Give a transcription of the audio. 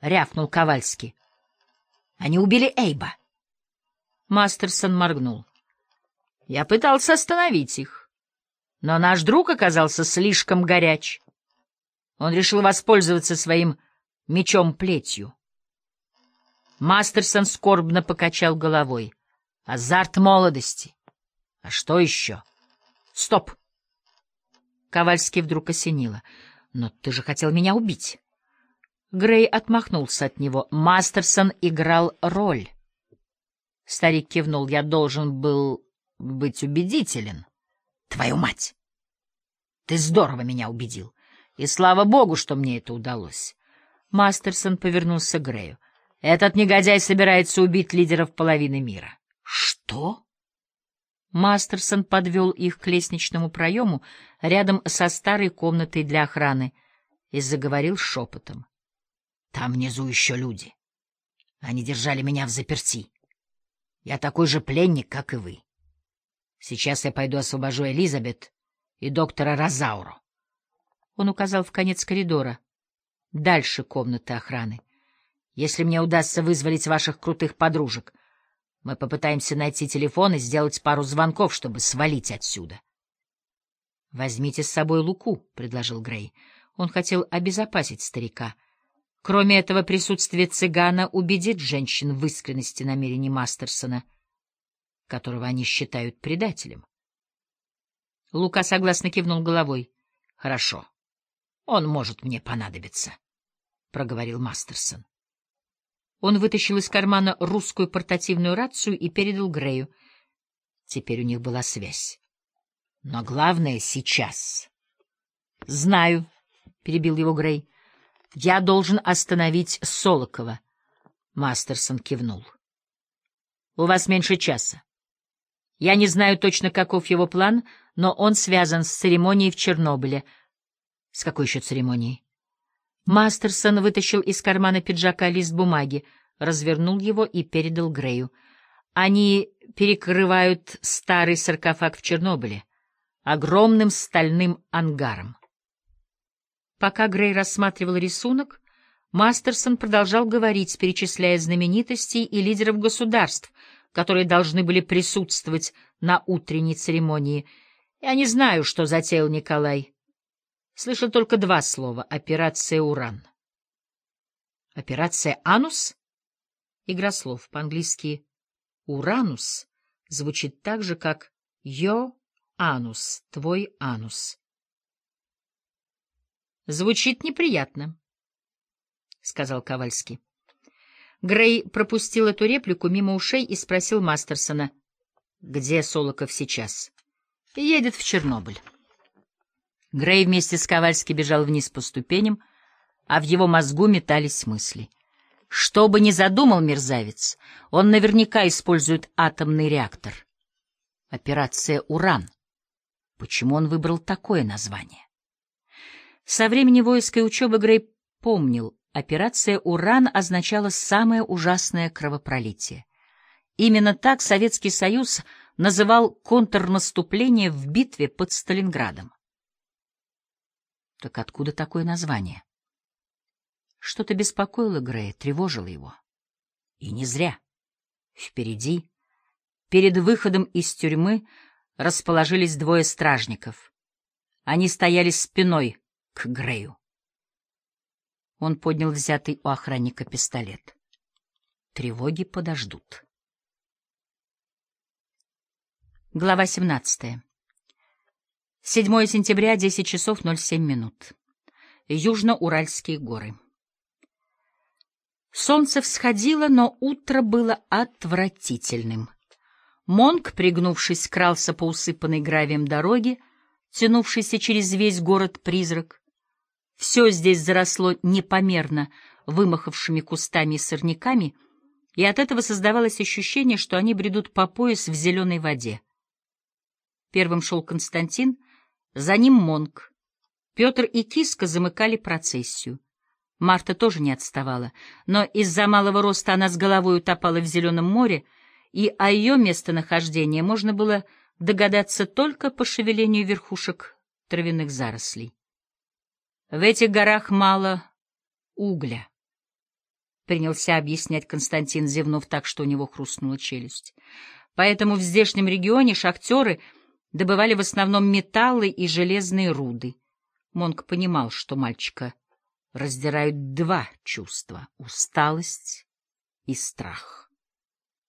— рявкнул Ковальский. «Они убили Эйба». Мастерсон моргнул. «Я пытался остановить их, но наш друг оказался слишком горяч. Он решил воспользоваться своим мечом-плетью». Мастерсон скорбно покачал головой. «Азарт молодости. А что еще?» «Стоп!» Ковальский вдруг осенило. «Но ты же хотел меня убить!» Грей отмахнулся от него. Мастерсон играл роль. Старик кивнул. «Я должен был быть убедителен. Твою мать! Ты здорово меня убедил. И слава богу, что мне это удалось!» Мастерсон повернулся к Грею. «Этот негодяй собирается убить лидеров половины мира». «Что?» Мастерсон подвел их к лестничному проему рядом со старой комнатой для охраны и заговорил шепотом. — Там внизу еще люди. Они держали меня в заперти. Я такой же пленник, как и вы. Сейчас я пойду освобожу Элизабет и доктора Розауру. Он указал в конец коридора, дальше комнаты охраны. Если мне удастся вызволить ваших крутых подружек, мы попытаемся найти телефон и сделать пару звонков, чтобы свалить отсюда. — Возьмите с собой Луку, — предложил Грей. Он хотел обезопасить старика. Кроме этого, присутствие цыгана убедит женщин в искренности намерений Мастерсона, которого они считают предателем. Лука согласно кивнул головой. — Хорошо. Он может мне понадобиться, — проговорил Мастерсон. Он вытащил из кармана русскую портативную рацию и передал Грею. Теперь у них была связь. Но главное сейчас. — Знаю, — перебил его Грей. — Я должен остановить Солокова. Мастерсон кивнул. — У вас меньше часа. Я не знаю точно, каков его план, но он связан с церемонией в Чернобыле. — С какой еще церемонией? Мастерсон вытащил из кармана пиджака лист бумаги, развернул его и передал Грею. Они перекрывают старый саркофаг в Чернобыле огромным стальным ангаром. Пока Грей рассматривал рисунок, Мастерсон продолжал говорить, перечисляя знаменитостей и лидеров государств, которые должны были присутствовать на утренней церемонии. Я не знаю, что затеял Николай. Слышал только два слова — «Операция Уран». «Операция Анус»? Игра слов. По-английски «Уранус» звучит так же, как «Йо анус», «твой анус». Звучит неприятно, — сказал Ковальский. Грей пропустил эту реплику мимо ушей и спросил Мастерсона, где Солоков сейчас. Едет в Чернобыль. Грей вместе с Ковальски бежал вниз по ступеням, а в его мозгу метались мысли. Что бы ни задумал мерзавец, он наверняка использует атомный реактор. Операция «Уран». Почему он выбрал такое название? Со времени воинской учебы Грей помнил, операция «Уран» означала самое ужасное кровопролитие. Именно так Советский Союз называл контрнаступление в битве под Сталинградом. Так откуда такое название? Что-то беспокоило Грея, тревожило его. И не зря. Впереди, перед выходом из тюрьмы, расположились двое стражников. Они стояли спиной Грею. Он поднял взятый у охранника пистолет. Тревоги подождут. Глава 17. 7 сентября, 10 часов 07 минут. Южно-Уральские горы. Солнце всходило, но утро было отвратительным. Монг, пригнувшись, крался по усыпанной гравием дороге, тянувшейся через весь город-призрак. Все здесь заросло непомерно вымахавшими кустами и сорняками, и от этого создавалось ощущение, что они бредут по пояс в зеленой воде. Первым шел Константин — за ним Монк. Петр и Киска замыкали процессию. Марта тоже не отставала, но из-за малого роста она с головой утопала в зеленом море, и о ее местонахождении можно было догадаться только по шевелению верхушек травяных зарослей. В этих горах мало угля. — принялся объяснять Константин, зевнув так, что у него хрустнула челюсть. Поэтому в здешнем регионе шахтеры добывали в основном металлы и железные руды. Монк понимал, что мальчика раздирают два чувства — усталость и страх.